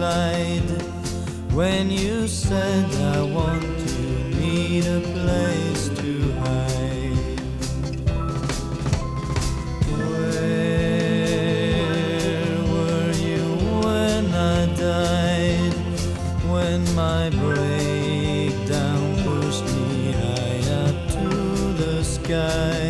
lied when you said I want to need a place to hide. Where were you when I died? When my breakdown pushed me high up to the sky?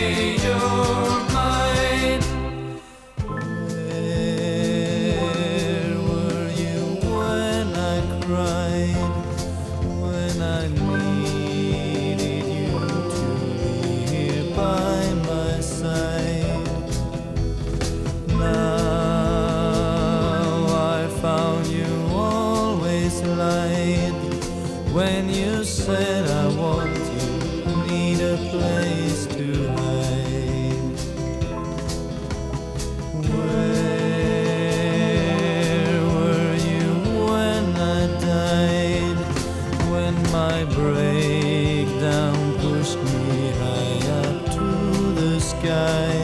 when you said I want you, need a place to hide. Where were you when I died? When my breakdown pushed me high up to the sky.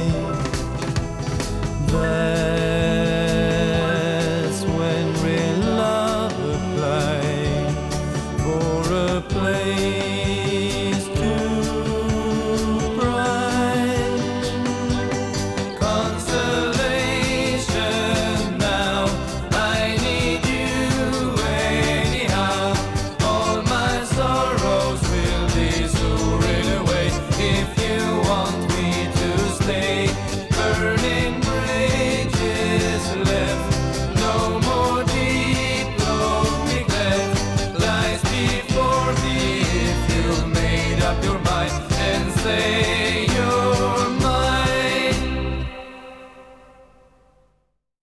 say